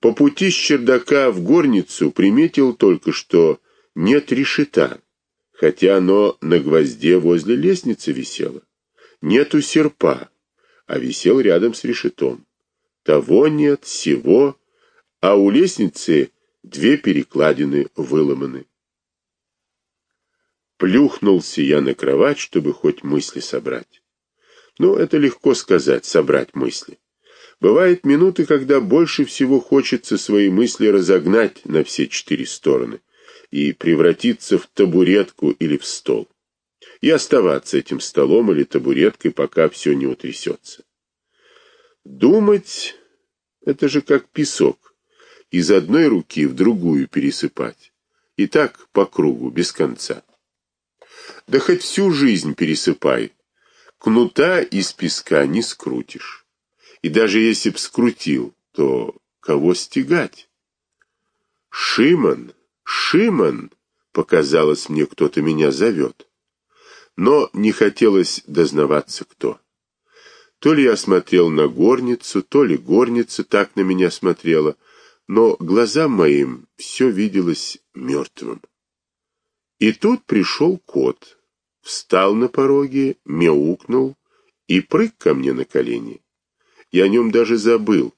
По пути с чердака в горницу приметил только, что нет решета, хотя оно на гвозде возле лестницы висело. Нету серпа, а висел рядом с решетом. Того нет, сего, а у лестницы две перекладины выломаны. Плюхнулся я на кровать, чтобы хоть мысли собрать. Ну, это легко сказать, собрать мысли. Бывают минуты, когда больше всего хочется свои мысли разогнать на все четыре стороны и превратиться в табуретку или в стол. И оставаться этим столом или табуреткой, пока все не утрясется. Думать — это же как песок. Из одной руки в другую пересыпать. И так по кругу, без конца. Да хоть всю жизнь пересыпай. Кнута из песка не скрутишь. И даже если б скрутил, то кого стегать? Шимон, Шимон, показалось мне, кто-то меня зовет. Но не хотелось дознаваться, кто. То ли я смотрел на горницу, то ли горница так на меня смотрела, но глазам моим все виделось мертвым. И тут пришел кот, встал на пороге, мяукнул и прыг ко мне на колени. Я о нем даже забыл.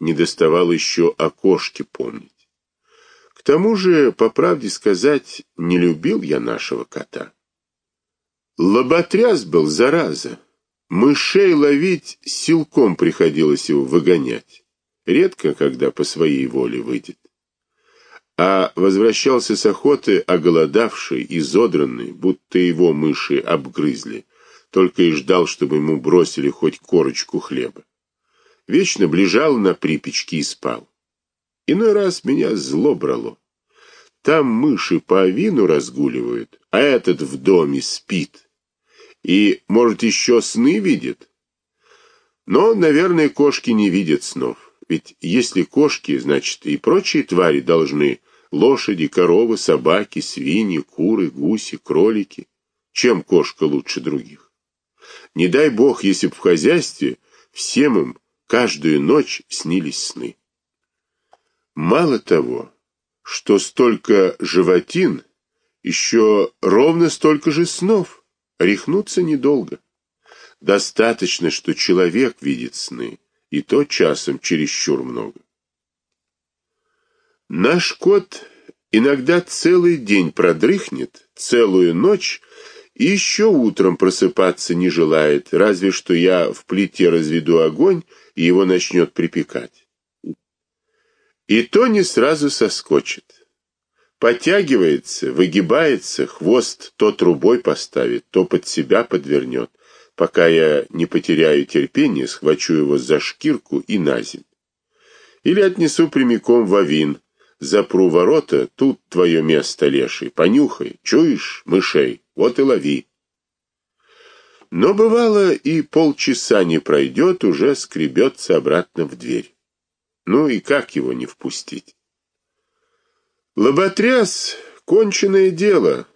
Не доставал еще о кошке помнить. К тому же, по правде сказать, не любил я нашего кота. Лоботряс был, зараза. Мышей ловить силком приходилось его выгонять. Редко, когда по своей воле выйдет. А возвращался с охоты оголодавший, изодранный, будто его мыши обгрызли, только и ждал, чтобы ему бросили хоть корочку хлеба. Вечно ближал на припечки и спал. Иной раз меня зло брало. Там мыши по авину разгуливают, а этот в доме спит. И, может, еще сны видит? Но, наверное, кошки не видят снов. Ведь если кошки, значит, и прочие твари должны лошади, коровы, собаки, свиньи, куры, гуси, кролики. Чем кошка лучше других? Не дай бог, если б в хозяйстве всем им каждую ночь снились сны. Мало того, что столько животин, еще ровно столько же снов. Рехнуться недолго. Достаточно, что человек видит сны, и то часом чересчур много. Наш кот иногда целый день продрыхнет, целую ночь, и еще утром просыпаться не желает, разве что я в плите разведу огонь, и его начнет припекать. И то не сразу соскочит. Потягивается, выгибается, хвост то трубой поставит, то под себя подвернет, пока я не потеряю терпения, схвачу его за шкирку и на земь. Или отнесу прямиком в авин, запру ворота, тут твое место, леший, понюхай, чуешь, мышей, вот и лови. Но бывало и полчаса не пройдет, уже скребется обратно в дверь. Ну и как его не впустить? Лоботряс — конченое дело.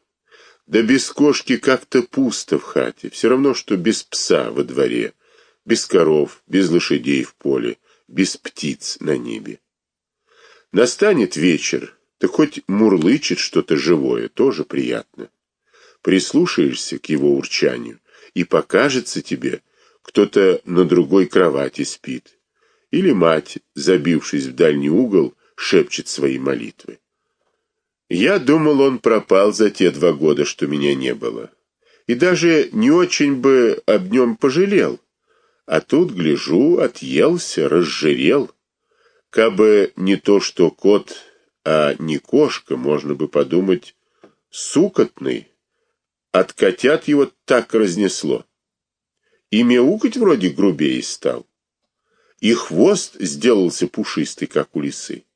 Да без кошки как-то пусто в хате. Все равно, что без пса во дворе, без коров, без лошадей в поле, без птиц на небе. Настанет вечер, ты хоть мурлычет что-то живое, тоже приятно. Прислушаешься к его урчанию, и покажется тебе, кто-то на другой кровати спит. Или мать, забившись в дальний угол, шепчет свои молитвы. Я думал, он пропал за те два года, что меня не было. И даже не очень бы об нем пожалел. А тут, гляжу, отъелся, разжирел. Кабы не то, что кот, а не кошка, можно бы подумать, сукотный. От котят его так разнесло. И мяукать вроде грубее стал. И хвост сделался пушистый, как у лисы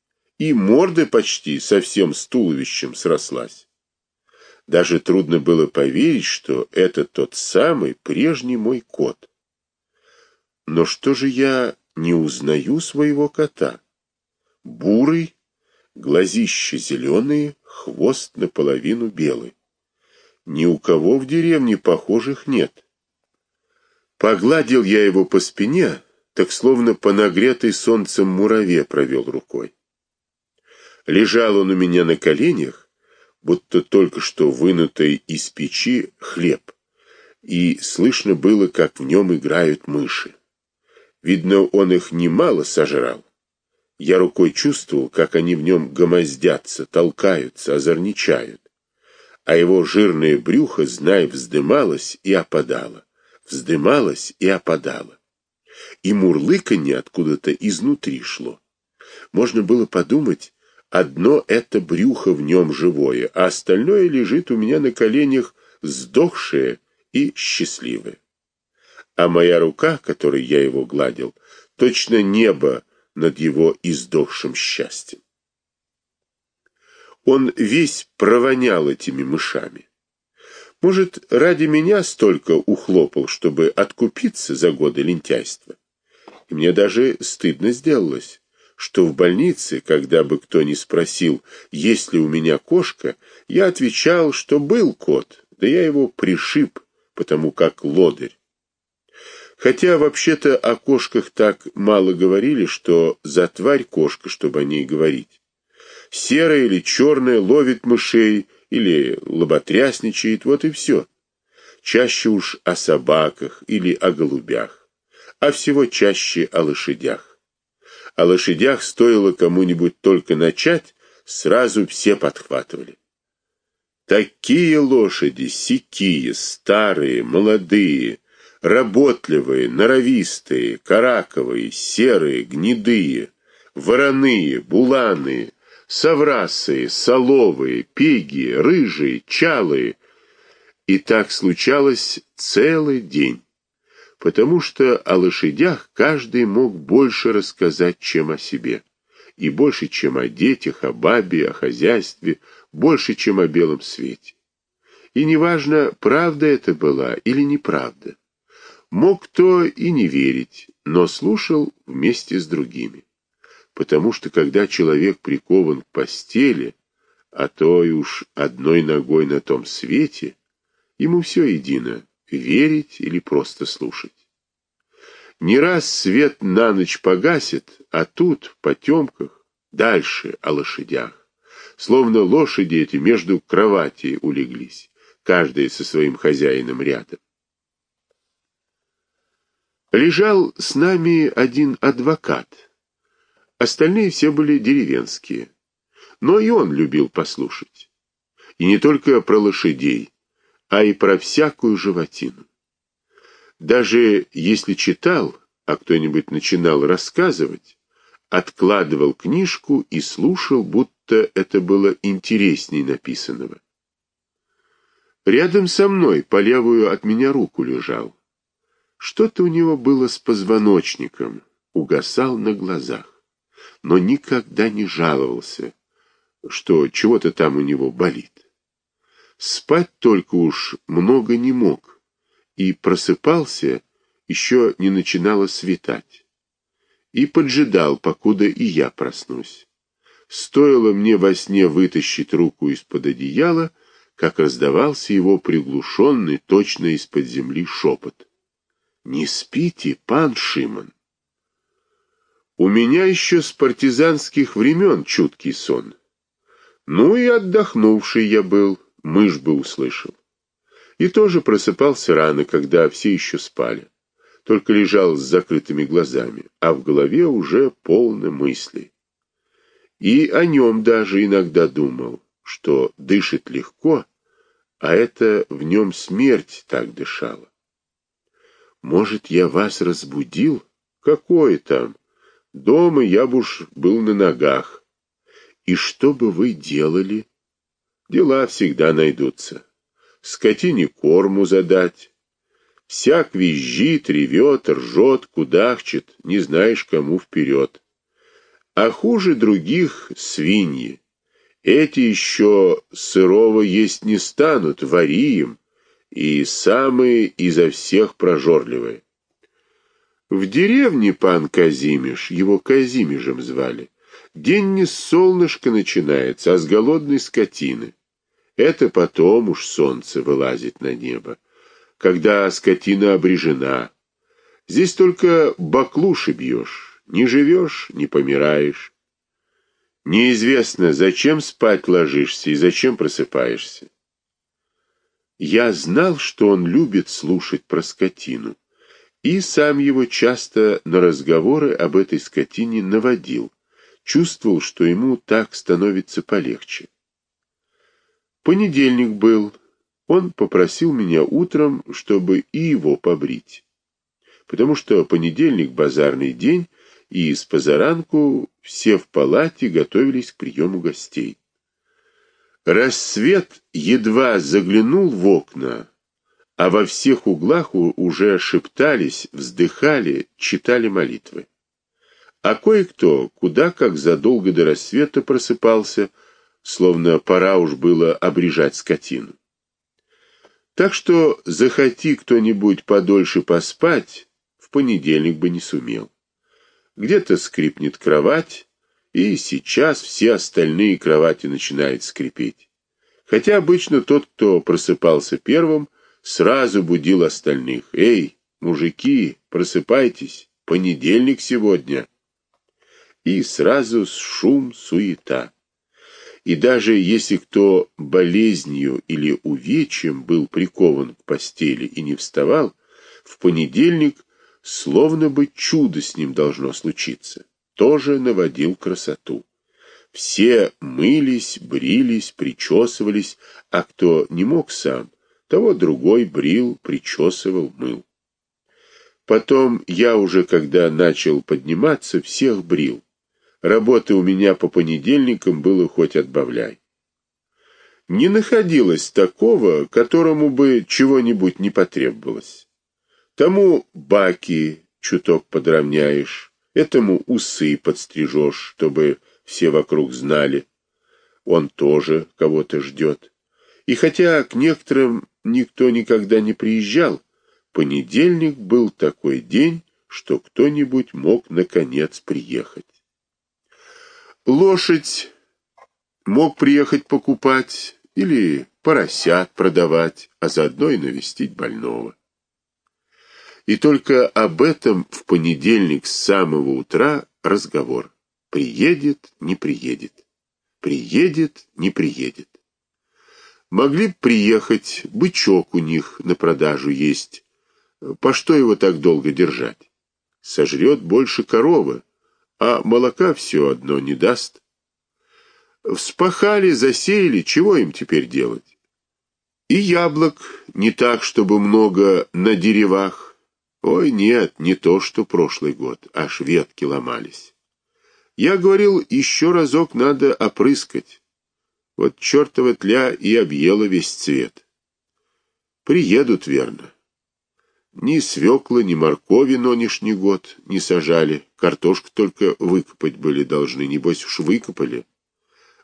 и морда почти совсем с туловищем срослась. Даже трудно было поверить, что это тот самый прежний мой кот. Но что же я не узнаю своего кота? Бурый, глазища зеленые, хвост наполовину белый. Ни у кого в деревне похожих нет. Погладил я его по спине, так словно по нагретой солнцем мураве провел рукой. Лежал он у меня на коленях, будто только что вынутый из печи хлеб, и слышно было, как в нем играют мыши. Видно, он их немало сожрал. Я рукой чувствовал, как они в нем гомоздятся, толкаются, озорничают. А его жирное брюхо, знай, вздымалось и опадало, вздымалось и опадало. И мурлыканье откуда-то изнутри шло. Можно было подумать, одно это брюхо в нем живое, а остальное лежит у меня на коленях сдохшее и счастливое. А моя рука, которой я его гладил, точно небо над его издохшим счастьем. Он весь провонял этими мышами. Может, ради меня столько ухлопал, чтобы откупиться за годы лентяйства. И мне даже стыдно сделалось, что в больнице, когда бы кто ни спросил, есть ли у меня кошка, я отвечал, что был кот, да я его пришиб, потому как лодырь. Хотя вообще-то о кошках так мало говорили, что за тварь кошка, чтобы о ней говорить. Серая или черная ловит мышей или лоботрясничает, вот и все. Чаще уж о собаках или о голубях, а всего чаще о лошадях. О лошадях стоило кому-нибудь только начать, сразу все подхватывали. Такие лошади, сикие, старые, молодые, работливые, норовистые, караковые, серые, гнедые, вороные, буланые, соврасые, соловые, пеги, рыжие, чалые. И так случалось целый день, потому что о лошадях каждый мог больше рассказать, чем о себе, и больше, чем о детях, о бабе, о хозяйстве, больше, чем о белом свете. И неважно, правда это была или неправда. Мог кто и не верить, но слушал вместе с другими. Потому что когда человек прикован к постели, а то и уж одной ногой на том свете, ему все едино — верить или просто слушать. Не раз свет на ночь погасит, а тут, в потемках, дальше о лошадях. Словно лошади эти между кроватей улеглись, каждая со своим хозяином рядом. Лежал с нами один адвокат. Остальные все были деревенские. Но и он любил послушать. И не только про лошадей, а и про всякую животину. Даже если читал, а кто-нибудь начинал рассказывать, откладывал книжку и слушал, будто это было интересней написанного. Рядом со мной, по левую от меня руку лежал. Что-то у него было с позвоночником, угасал на глазах, но никогда не жаловался, что чего-то там у него болит. Спать только уж много не мог, и просыпался, еще не начинало светать. И поджидал, покуда и я проснусь. Стоило мне во сне вытащить руку из-под одеяла, как раздавался его приглушенный, точно из-под земли шепот. Не спите, пан Шимон. У меня еще с партизанских времен чуткий сон. Ну и отдохнувший я был, мышь бы услышал. И тоже просыпался рано, когда все еще спали. Только лежал с закрытыми глазами, а в голове уже полно мыслей. И о нем даже иногда думал, что дышит легко, а это в нем смерть так дышала. Может, я вас разбудил? Какое там? Дома я б уж был на ногах. И что бы вы делали? Дела всегда найдутся. Скотине корму задать. Всяк визжит, ревет, ржет, кудахчет, не знаешь, кому вперед. А хуже других свиньи. Эти еще сырого есть не станут, вари им, и самые изо всех прожорливые. В деревне пан Казимиш, его Казимижем звали, день не с солнышка начинается, а с голодной скотины. Это потом уж солнце вылазит на небо, когда скотина обрежена. Здесь только баклуши бьешь, не живешь, не помираешь. Неизвестно, зачем спать ложишься и зачем просыпаешься. Я знал, что он любит слушать про скотину, и сам его часто на разговоры об этой скотине наводил, чувствовал, что ему так становится полегче. Понедельник был, он попросил меня утром, чтобы и его побрить, потому что понедельник базарный день, и с позаранку все в палате готовились к приему гостей. Рассвет едва заглянул в окна, а во всех углах уже шептались, вздыхали, читали молитвы. А кое-кто, куда как задолго до рассвета просыпался, словно пора уж было обрежать скотину. Так что захоти кто-нибудь подольше поспать, в понедельник бы не сумел. Где-то скрипнет кровать, и сейчас все остальные кровати начинают скрипеть. Хотя обычно тот, кто просыпался первым, сразу будил остальных. «Эй, мужики, просыпайтесь, понедельник сегодня!» И сразу шум, суета. И даже если кто болезнью или увечьем был прикован к постели и не вставал, в понедельник словно бы чудо с ним должно случиться, тоже наводил красоту. Все мылись, брились, причесывались, а кто не мог сам, того другой брил, причесывал, мыл. Потом я уже, когда начал подниматься, всех брил. Работы у меня по понедельникам было хоть отбавляй. Не находилось такого, которому бы чего-нибудь не потребовалось. Тому баки чуток подровняешь, этому усы подстрижешь, чтобы все вокруг знали. Он тоже кого-то ждет. И хотя к некоторым никто никогда не приезжал, понедельник был такой день, что кто-нибудь мог наконец приехать. Лошадь мог приехать покупать или поросят продавать, а заодно и навестить больного. И только об этом в понедельник с самого утра разговор. Приедет, не приедет. Приедет, не приедет. Могли б приехать, бычок у них на продажу есть. По что его так долго держать? Сожрет больше коровы, а молока все одно не даст. Вспахали, засеяли, чего им теперь делать? И яблок не так, чтобы много на деревах. Ой, нет, не то, что прошлый год, аж ветки ломались. Я говорил, еще разок надо опрыскать. Вот чертова тля и объела весь цвет. Приедут, верно. Ни свеклы, ни моркови нынешний год не сажали. Картошку только выкопать были должны, небось уж выкопали.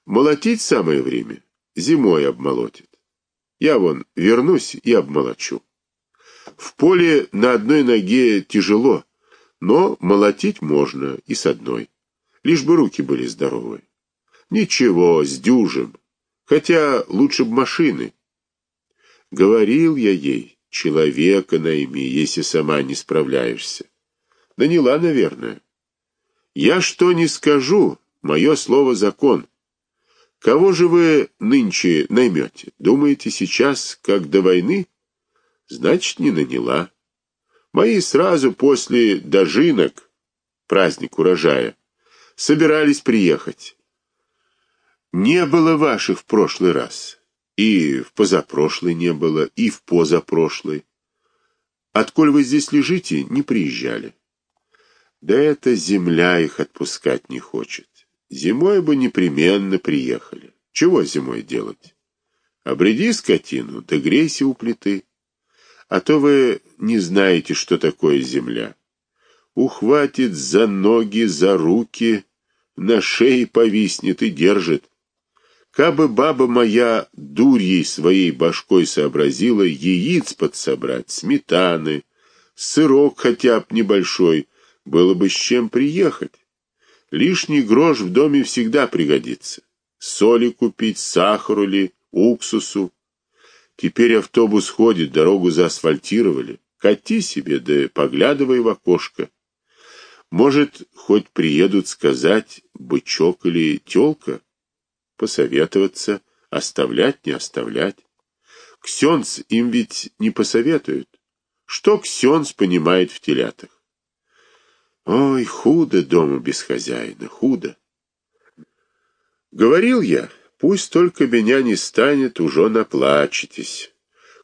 Молотить самое время, зимой обмолотит. Я вон вернусь и обмолочу. В поле на одной ноге тяжело, но молотить можно и с одной, лишь бы руки были здоровы. Ничего, сдюжим, хотя лучше б машины. Говорил я ей, человека найми, если сама не справляешься. Наняла, наверное. Я что не скажу, мое слово закон. Кого же вы нынче наймете? Думаете, сейчас, как до войны? Значит, не наняла. Мои сразу после дожинок, праздник урожая, собирались приехать. Не было ваших в прошлый раз, и в позапрошлый не было, и в позапрошлый. Отколь вы здесь лежите, не приезжали. Да эта земля их отпускать не хочет. Зимой бы непременно приехали. Чего зимой делать? Обреди скотину, да грейся у плиты а то вы не знаете, что такое земля. Ухватит за ноги, за руки, на шее повиснет и держит. Кабы баба моя дурьей своей башкой сообразила яиц подсобрать, сметаны, сырок хотя б небольшой, было бы с чем приехать. Лишний грош в доме всегда пригодится. Соли купить, сахару ли, уксусу. Теперь автобус ходит, дорогу заасфальтировали. Кати себе, да поглядывай в окошко. Может, хоть приедут сказать, бычок или тёлка? Посоветоваться, оставлять, не оставлять. Ксенц им ведь не посоветует. Что Ксенц понимает в телятах? Ой, худо дома без хозяина, худо. Говорил я, пусть только меня не станет, уже наплачетесь.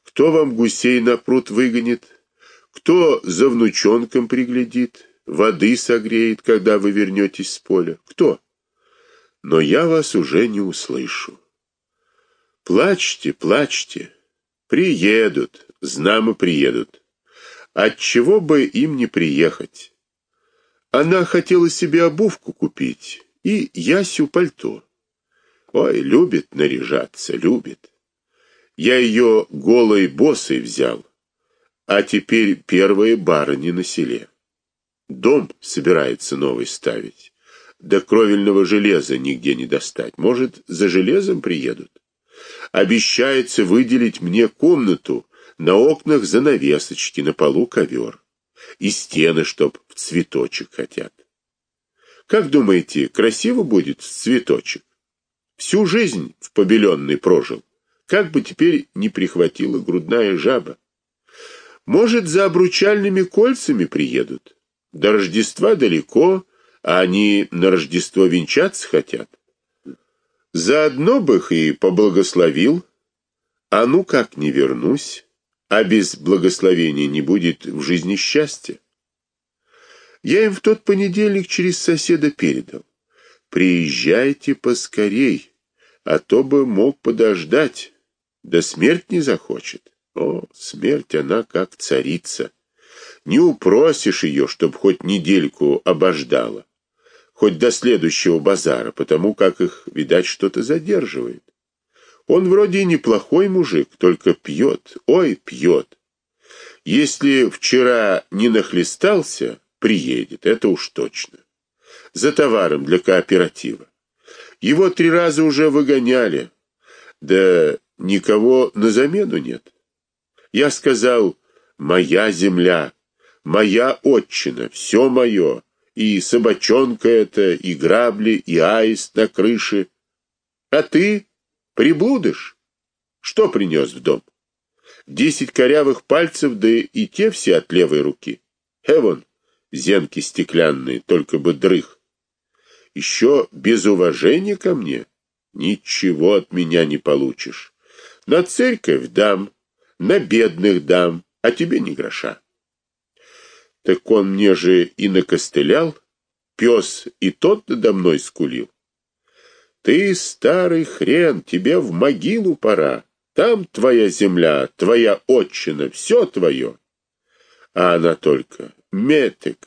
Кто вам гусей на пруд выгонит? Кто за внучонком приглядит? Воды согреет, когда вы вернетесь с поля? Кто? Но я вас уже не услышу. Плачьте, плачьте. Приедут, знамо приедут. Отчего бы им не приехать? Она хотела себе обувку купить и Ясю пальто. Ой, любит наряжаться, любит. Я ее голой босой взял, а теперь первая барыня на селе. Дом собирается новый ставить. До кровельного железа нигде не достать. Может, за железом приедут? Обещается выделить мне комнату, на окнах занавесочки, на полу ковер. И стены, чтоб в цветочек хотят. Как думаете, красиво будет в цветочек? Всю жизнь в побеленный прожил. Как бы теперь не прихватила грудная жаба. Может, за обручальными кольцами приедут? До Рождества далеко, а они на Рождество венчаться хотят. Заодно бы их и поблагословил. А ну как не вернусь, а без благословения не будет в жизни счастья. Я им в тот понедельник через соседа передал. Приезжайте поскорей, а то бы мог подождать, да смерть не захочет. О, смерть она как царица. Не упросишь ее, чтоб хоть недельку обождала, хоть до следующего базара, потому как их, видать, что-то задерживает. Он вроде и неплохой мужик, только пьет, ой, пьет. Если вчера не нахлестался, приедет, это уж точно. За товаром для кооператива. Его три раза уже выгоняли, да никого на замену нет. Я сказал, моя земля, моя отчина, все мое, и собачонка это, и грабли, и аист на крыше. А ты приблудыш? Что принес в дом? Десять корявых пальцев, да и те все от левой руки. Эвон, зенки стеклянные, только бы дрых. Еще без уважения ко мне ничего от меня не получишь. На церковь дам, на бедных дам, а тебе ни гроша. Так он мне же и накостылял, пес и тот надо мной скулил. Ты, старый хрен, тебе в могилу пора. Там твоя земля, твоя отчина, все твое. А она только, метик,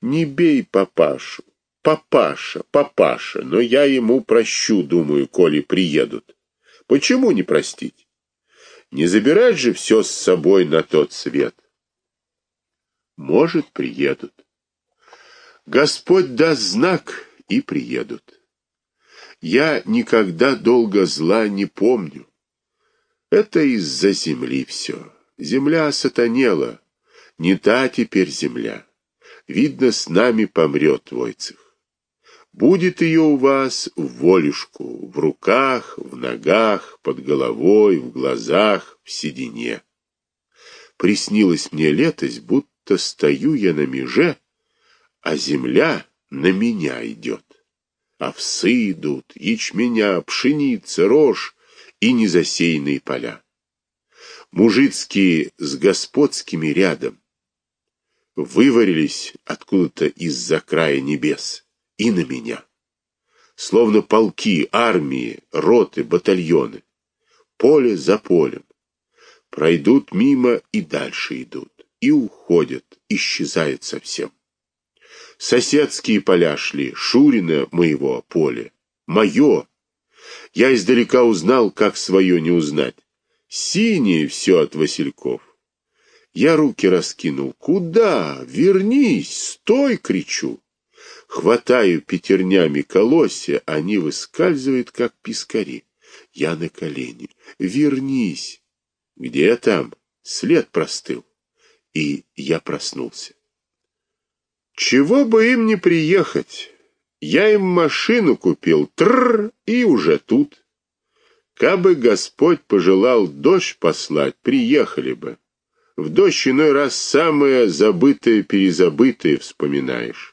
не бей папашу. Папаша, папаша, но я ему прощу, думаю, коли приедут. Почему не простить? Не забирать же все с собой на тот свет. Может, приедут. Господь даст знак, и приедут. Я никогда долго зла не помню. Это из-за земли все. Земля сатанела. Не та теперь земля. Видно, с нами помрет Войцех. Будет ее у вас в волюшку, в руках, в ногах, под головой, в глазах, в седине. Приснилось мне летось, будто стою я на меже, а земля на меня идет. Овсы идут, ячменя, пшеница, рожь и незасеянные поля. Мужицкие с господскими рядом выварились откуда-то из-за края небес и на меня. Словно полки, армии, роты, батальоны. Поле за полем. Пройдут мимо и дальше идут. И уходят, исчезают совсем. Соседские поля шли, Шурина моего поле. Мое. Я издалека узнал, как свое не узнать. Синее все от Васильков. Я руки раскинул. «Куда? Вернись! Стой!» — кричу. Хватаю пятернями колосья, они выскальзывают, как пискари. Я на колени. Вернись. Где там? След простыл. и я проснулся. Чего бы им не приехать? Я им машину купил, тррр, и уже тут. Кабы Господь пожелал дождь послать, приехали бы. В дождь иной раз самое забытое-перезабытое вспоминаешь.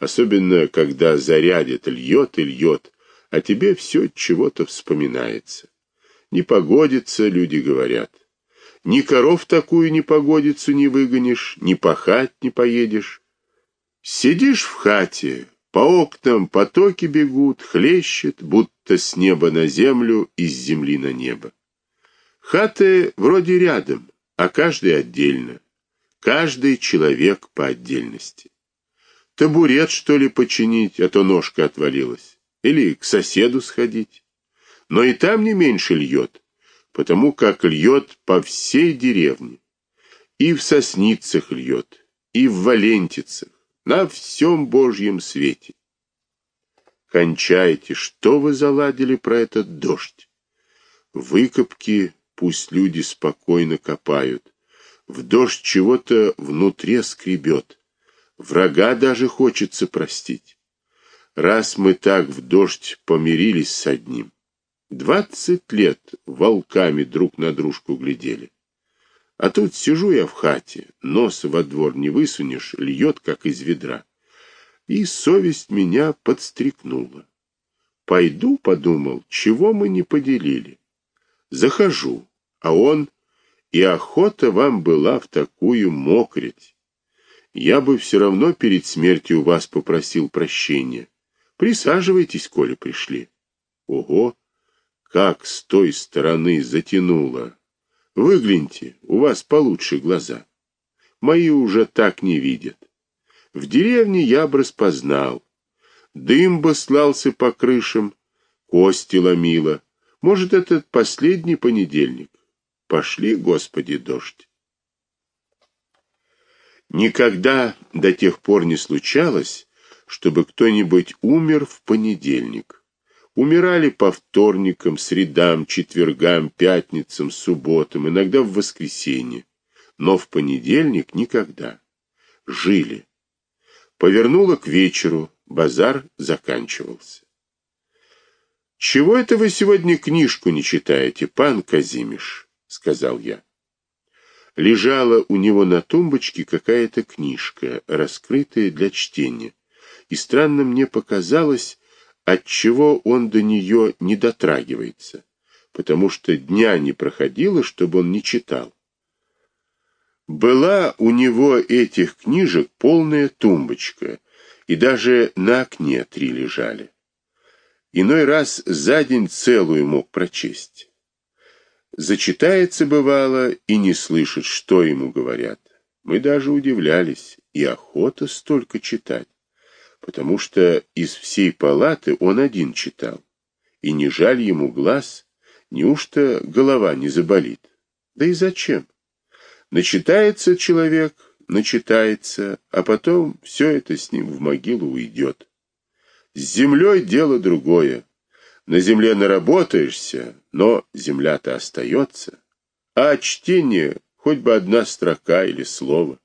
Особенно, когда зарядит, льет и льет, а тебе все чего-то вспоминается. Не погодится, люди говорят. Ни коров такую не погодицу не выгонишь, ни пахать не поедешь. Сидишь в хате, по окнам потоки бегут, хлещет, будто с неба на землю, из земли на небо. Хаты вроде рядом, а каждый отдельно. Каждый человек по отдельности. Табурет, что ли, починить, а то ножка отвалилась. Или к соседу сходить. Но и там не меньше льет, потому как льет по всей деревне. И в Сосницах льет, и в Валентицах, на всем Божьем свете. Кончайте, что вы заладили про этот дождь? Выкопки пусть люди спокойно копают. В дождь чего-то внутри скребет. Врага даже хочется простить. Раз мы так в дождь помирились с одним, двадцать лет волками друг на дружку глядели. А тут сижу я в хате, нос во двор не высунешь, льет, как из ведра. И совесть меня подстрекнула. Пойду, подумал, чего мы не поделили. Захожу, а он и охота вам была в такую мокрить я бы все равно перед смертью у вас попросил прощения. Присаживайтесь, коли пришли. Ого, как с той стороны затянуло. Выгляньте, у вас получше глаза. Мои уже так не видят. В деревне я бы распознал. Дым бы слался по крышам, кости ломило. Может, этот последний понедельник. Пошли, Господи, дождь. Никогда до тех пор не случалось, чтобы кто-нибудь умер в понедельник. Умирали по вторникам, средам, четвергам, пятницам, субботам, иногда в воскресенье, но в понедельник никогда. Жили. Повернуло к вечеру, базар заканчивался. Чего это вы сегодня книжку не читаете, пан Казимиш, сказал я лежала у него на тумбочке какая-то книжка, раскрытая для чтения. И странно мне показалось, отчего он до нее не дотрагивается, потому что дня не проходило, чтобы он не читал. Была у него этих книжек полная тумбочка, и даже на окне три лежали. Иной раз за день целую мог прочесть. Зачитается бывало и не слышит, что ему говорят. Мы даже удивлялись, и охота столько читать, потому что из всей палаты он один читал. И не жаль ему глаз, неужто голова не заболит? Да и зачем? Начитается человек, начитается, а потом все это с ним в могилу уйдет. С землей дело другое. На земле наработаешься, но земля-то остается. А чтение хоть бы одна строка или слово.